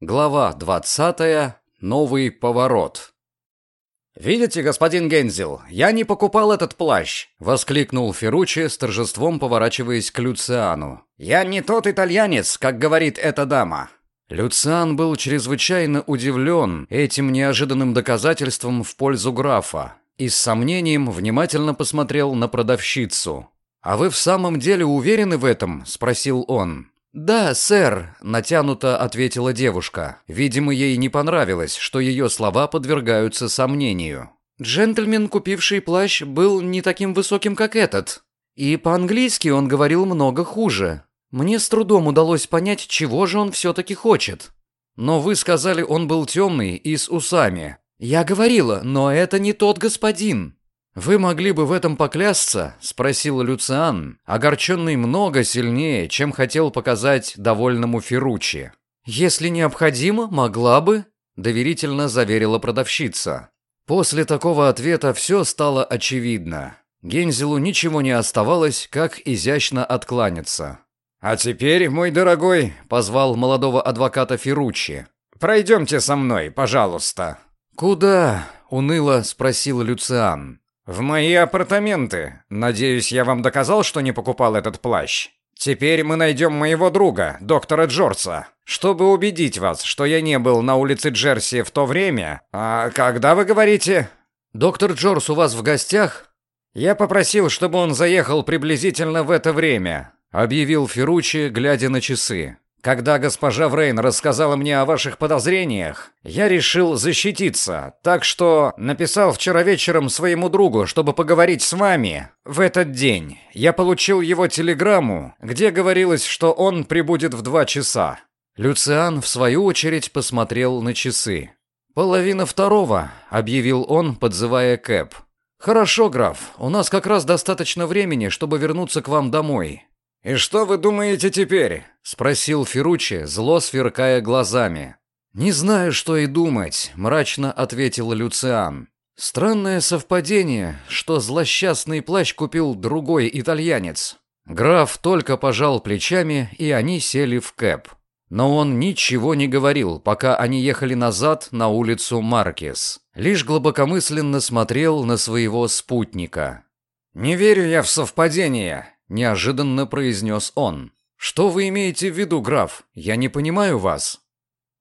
Глава 20. Новый поворот. «Видите, господин Гензел, я не покупал этот плащ!» — воскликнул Ферручи с торжеством, поворачиваясь к Люциану. «Я не тот итальянец, как говорит эта дама!» Люциан был чрезвычайно удивлен этим неожиданным доказательством в пользу графа и с сомнением внимательно посмотрел на продавщицу. «А вы в самом деле уверены в этом?» — спросил он. «Да, сэр», — натянуто ответила девушка. Видимо, ей не понравилось, что ее слова подвергаются сомнению. «Джентльмен, купивший плащ, был не таким высоким, как этот. И по-английски он говорил много хуже. Мне с трудом удалось понять, чего же он все-таки хочет. Но вы сказали, он был темный и с усами. Я говорила, но это не тот господин. «Вы могли бы в этом поклясться?» – спросил Люциан, огорченный много сильнее, чем хотел показать довольному Ферручи. «Если необходимо, могла бы», – доверительно заверила продавщица. После такого ответа все стало очевидно. Гензелу ничего не оставалось, как изящно откланяться. «А теперь, мой дорогой», – позвал молодого адвоката Ферручи, – «пройдемте со мной, пожалуйста». «Куда?» – уныло спросил Люциан. «В мои апартаменты. Надеюсь, я вам доказал, что не покупал этот плащ. Теперь мы найдем моего друга, доктора Джорса, чтобы убедить вас, что я не был на улице Джерси в то время. А когда вы говорите?» «Доктор Джорс у вас в гостях?» «Я попросил, чтобы он заехал приблизительно в это время», объявил Ферручи, глядя на часы. Когда госпожа Врейн рассказала мне о ваших подозрениях, я решил защититься, так что написал вчера вечером своему другу, чтобы поговорить с вами. В этот день я получил его телеграмму, где говорилось, что он прибудет в два часа. Люциан, в свою очередь, посмотрел на часы. «Половина второго», — объявил он, подзывая Кэп. «Хорошо, граф, у нас как раз достаточно времени, чтобы вернуться к вам домой. «И что вы думаете теперь?» — спросил Ферручи, зло сверкая глазами. «Не знаю, что и думать», — мрачно ответил Люциан. «Странное совпадение, что злосчастный плащ купил другой итальянец». Граф только пожал плечами, и они сели в кэп. Но он ничего не говорил, пока они ехали назад на улицу Маркес. Лишь глубокомысленно смотрел на своего спутника. «Не верю я в совпадение», неожиданно произнес он. Что вы имеете в виду, граф? Я не понимаю вас.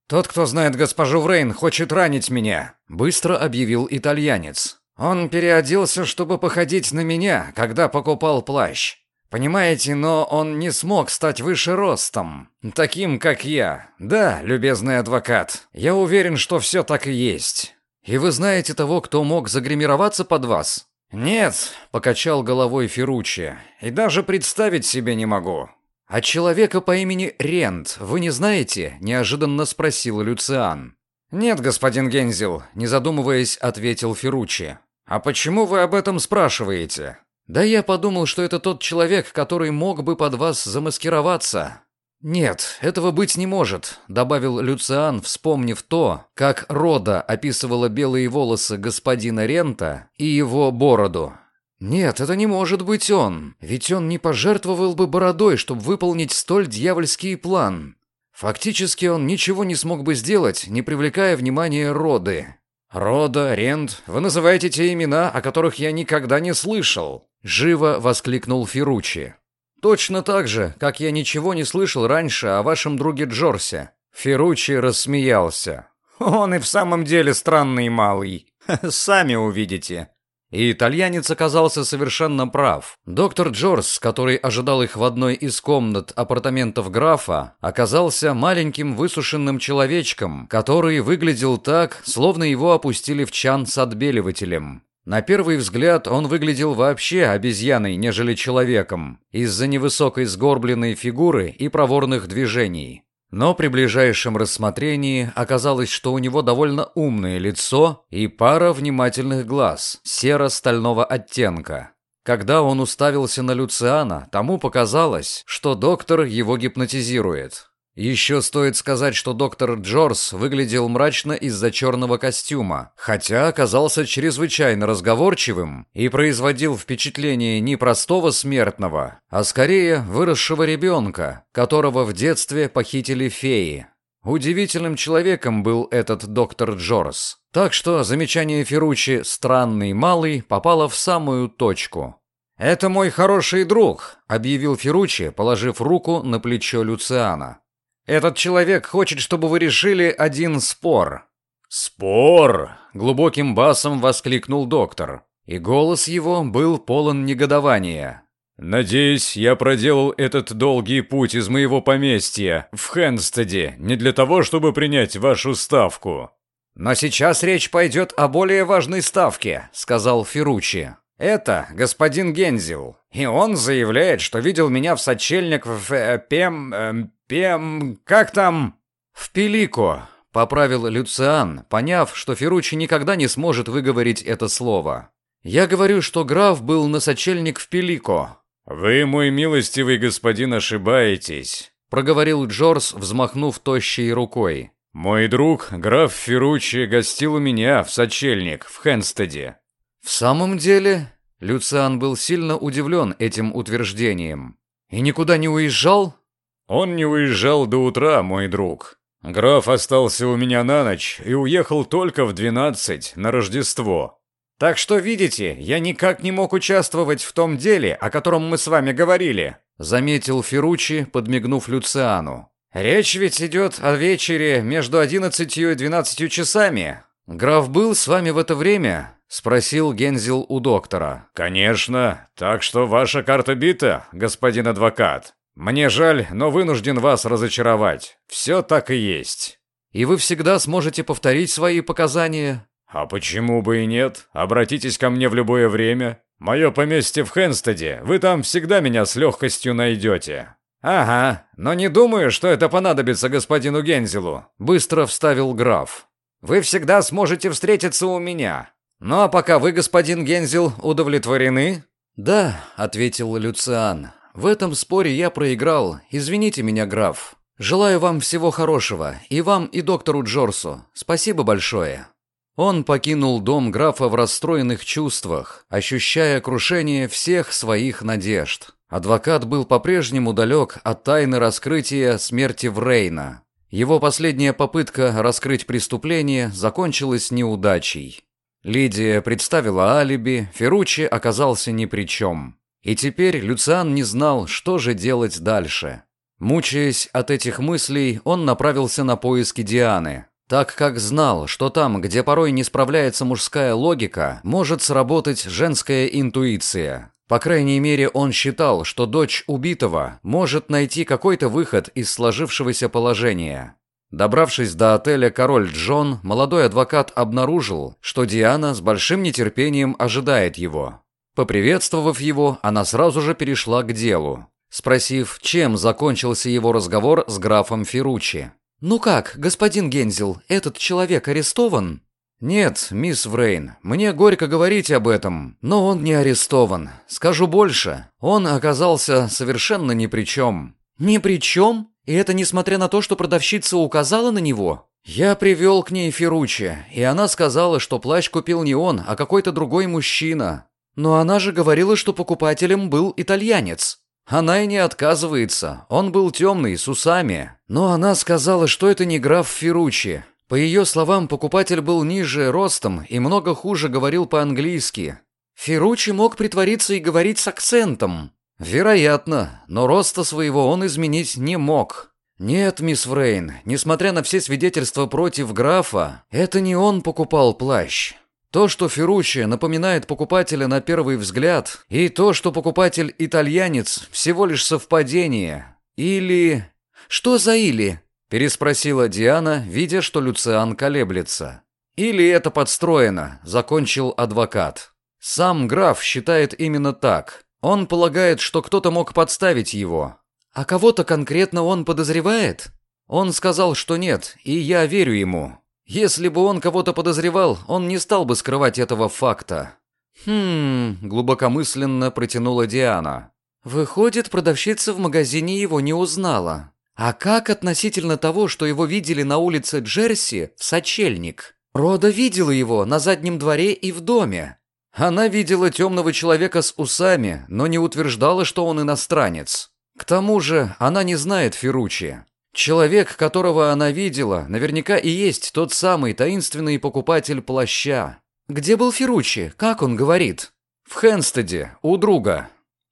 Тот, кто знает госпожу Врейн, хочет ранить меня, быстро объявил итальянец. Он переоделся, чтобы походить на меня, когда покупал плащ. Понимаете, но он не смог стать выше ростом, таким, как я. Да, любезный адвокат, я уверен, что все так и есть. И вы знаете того, кто мог загримироваться под вас? «Нет», — покачал головой Ферруччи, — «и даже представить себе не могу». «А человека по имени Рент вы не знаете?» — неожиданно спросил Люциан. «Нет, господин Гензел», — не задумываясь, ответил Ферруччи. «А почему вы об этом спрашиваете?» «Да я подумал, что это тот человек, который мог бы под вас замаскироваться. «Нет, этого быть не может», — добавил Люциан, вспомнив то, как Рода описывала белые волосы господина Рента и его бороду. «Нет, это не может быть он, ведь он не пожертвовал бы бородой, чтобы выполнить столь дьявольский план. Фактически он ничего не смог бы сделать, не привлекая внимания Роды». «Рода, Рент, вы называете те имена, о которых я никогда не слышал», — живо воскликнул Ферручи. Точно так же, как я ничего не слышал раньше о вашем друге Джорсе. Ферручи рассмеялся. Он и в самом деле странный малый. Сами увидите. И итальянец оказался совершенно прав. Доктор Джорс, который ожидал их в одной из комнат апартаментов графа, оказался маленьким высушенным человечком, который выглядел так, словно его опустили в чан с отбеливателем. На первый взгляд он выглядел вообще обезьяной, нежели человеком, из-за невысокой сгорбленной фигуры и проворных движений. Но при ближайшем рассмотрении оказалось, что у него довольно умное лицо и пара внимательных глаз серо-стального оттенка. Когда он уставился на Люциана, тому показалось, что доктор его гипнотизирует. Еще стоит сказать, что доктор Джорс выглядел мрачно из-за черного костюма, хотя оказался чрезвычайно разговорчивым и производил впечатление не простого смертного, а скорее выросшего ребенка, которого в детстве похитили феи. Удивительным человеком был этот доктор Джорс. Так что замечание Ферручи «странный малый» попало в самую точку. «Это мой хороший друг», — объявил Ферручи, положив руку на плечо Люциана. «Этот человек хочет, чтобы вы решили один спор». «Спор!» — глубоким басом воскликнул доктор. И голос его был полон негодования. «Надеюсь, я проделал этот долгий путь из моего поместья в Хенстеде не для того, чтобы принять вашу ставку». «Но сейчас речь пойдет о более важной ставке», — сказал Ферручи. «Это господин Гензел, и он заявляет, что видел меня в сочельник в э, Пем... Э, Пем... как там?» «В Пелико», — поправил Люциан, поняв, что Ферручи никогда не сможет выговорить это слово. «Я говорю, что граф был на сочельник в Пелико». «Вы, мой милостивый господин, ошибаетесь», — проговорил Джорс, взмахнув тощей рукой. «Мой друг, граф Ферруччи, гостил у меня в сочельник в Хенстеде». «В самом деле?» Люциан был сильно удивлен этим утверждением. «И никуда не уезжал?» «Он не уезжал до утра, мой друг. Граф остался у меня на ночь и уехал только в двенадцать на Рождество. Так что, видите, я никак не мог участвовать в том деле, о котором мы с вами говорили», заметил Ферручи, подмигнув Люциану. «Речь ведь идет о вечере между одиннадцатью и двенадцатью часами». «Граф был с вами в это время?» — спросил Гензел у доктора. «Конечно. Так что ваша карта бита, господин адвокат. Мне жаль, но вынужден вас разочаровать. Все так и есть». «И вы всегда сможете повторить свои показания?» «А почему бы и нет? Обратитесь ко мне в любое время. Мое поместье в Хенстеде. Вы там всегда меня с легкостью найдете». «Ага, но не думаю, что это понадобится господину Гензелу», — быстро вставил граф. «Вы всегда сможете встретиться у меня. Ну а пока вы, господин Гензел, удовлетворены?» «Да», — ответил Люциан. «В этом споре я проиграл. Извините меня, граф. Желаю вам всего хорошего. И вам, и доктору Джорсу. Спасибо большое». Он покинул дом графа в расстроенных чувствах, ощущая крушение всех своих надежд. Адвокат был по-прежнему далек от тайны раскрытия смерти Врейна. Его последняя попытка раскрыть преступление закончилась неудачей. Лидия представила алиби, Ферручи оказался ни при чем. И теперь Люциан не знал, что же делать дальше. Мучаясь от этих мыслей, он направился на поиски Дианы, так как знал, что там, где порой не справляется мужская логика, может сработать женская интуиция. По крайней мере, он считал, что дочь убитого может найти какой-то выход из сложившегося положения. Добравшись до отеля «Король Джон», молодой адвокат обнаружил, что Диана с большим нетерпением ожидает его. Поприветствовав его, она сразу же перешла к делу, спросив, чем закончился его разговор с графом Ферручи. «Ну как, господин Гензел, этот человек арестован?» «Нет, мисс Врейн, мне горько говорить об этом, но он не арестован. Скажу больше, он оказался совершенно ни при чем». «Ни при чем? И это несмотря на то, что продавщица указала на него?» «Я привел к ней Ферручи, и она сказала, что плащ купил не он, а какой-то другой мужчина. Но она же говорила, что покупателем был итальянец». Она и не отказывается. Он был темный, с усами. Но она сказала, что это не граф Ферручи. По ее словам, покупатель был ниже ростом и много хуже говорил по-английски. Ферручи мог притвориться и говорить с акцентом. Вероятно, но роста своего он изменить не мог. Нет, мисс Врейн, несмотря на все свидетельства против графа, это не он покупал плащ. То, что Ферруччи напоминает покупателя на первый взгляд, и то, что покупатель итальянец, всего лишь совпадение. Или... Что за или? Переспросила Диана, видя, что Люциан колеблется. Или это подстроено, закончил адвокат. Сам граф считает именно так. Он полагает, что кто-то мог подставить его. А кого-то конкретно он подозревает? Он сказал, что нет, и я верю ему. Если бы он кого-то подозревал, он не стал бы скрывать этого факта. Хм, глубокомысленно протянула Диана. Выходит, продавщица в магазине его не узнала. А как относительно того, что его видели на улице Джерси в сочельник? Рода видела его на заднем дворе и в доме. Она видела темного человека с усами, но не утверждала, что он иностранец. К тому же она не знает Ферручи. Человек, которого она видела, наверняка и есть тот самый таинственный покупатель плаща. Где был Ферручи? Как он говорит? В Хенстеде, у друга.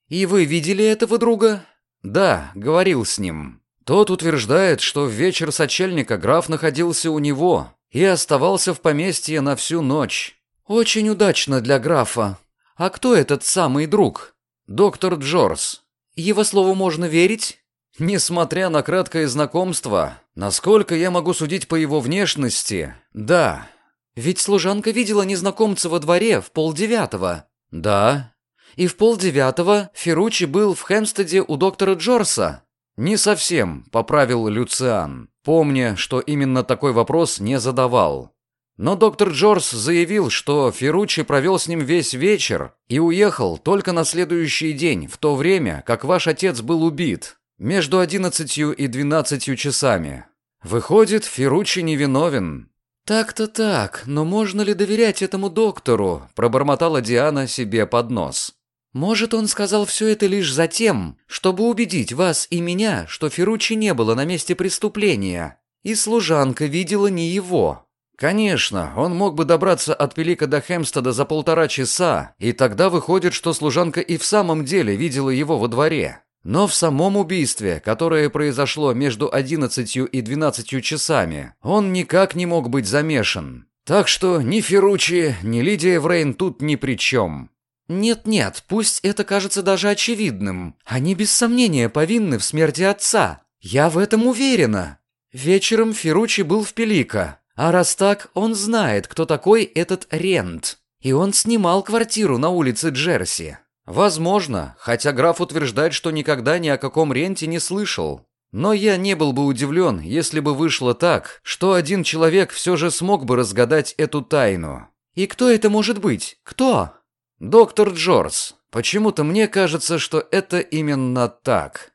И вы видели этого друга? Да, говорил с ним. Тот утверждает, что в вечер сочельника граф находился у него и оставался в поместье на всю ночь. Очень удачно для графа. А кто этот самый друг? Доктор Джорс. Его слову можно верить? Несмотря на краткое знакомство, насколько я могу судить по его внешности, да. Ведь служанка видела незнакомца во дворе в полдевятого. Да. И в полдевятого Ферручи был в Хемстеде у доктора Джорса. Не совсем, поправил Люциан, помня, что именно такой вопрос не задавал. Но доктор Джорс заявил, что Ферручи провел с ним весь вечер и уехал только на следующий день, в то время, как ваш отец был убит. Между одиннадцатью и двенадцатью часами. Выходит, Ферручи невиновен. Так-то так, но можно ли доверять этому доктору? Пробормотала Диана себе под нос. Может, он сказал все это лишь за тем, чтобы убедить вас и меня, что Ферручи не было на месте преступления, и служанка видела не его. Конечно, он мог бы добраться от Пелика до Хемстеда за полтора часа, и тогда выходит, что служанка и в самом деле видела его во дворе. Но в самом убийстве, которое произошло между 11 и 12 часами, он никак не мог быть замешан. Так что ни Ферручи, ни Лидия Врейн тут ни при чем. Нет-нет, пусть это кажется даже очевидным. Они без сомнения повинны в смерти отца. Я в этом уверена. Вечером Ферручи был в Пелика. А раз так, он знает, кто такой этот Рент. И он снимал квартиру на улице Джерси. Возможно, хотя граф утверждает, что никогда ни о каком ренте не слышал. Но я не был бы удивлен, если бы вышло так, что один человек все же смог бы разгадать эту тайну. И кто это может быть? Кто? Доктор Джордж. Почему-то мне кажется, что это именно так.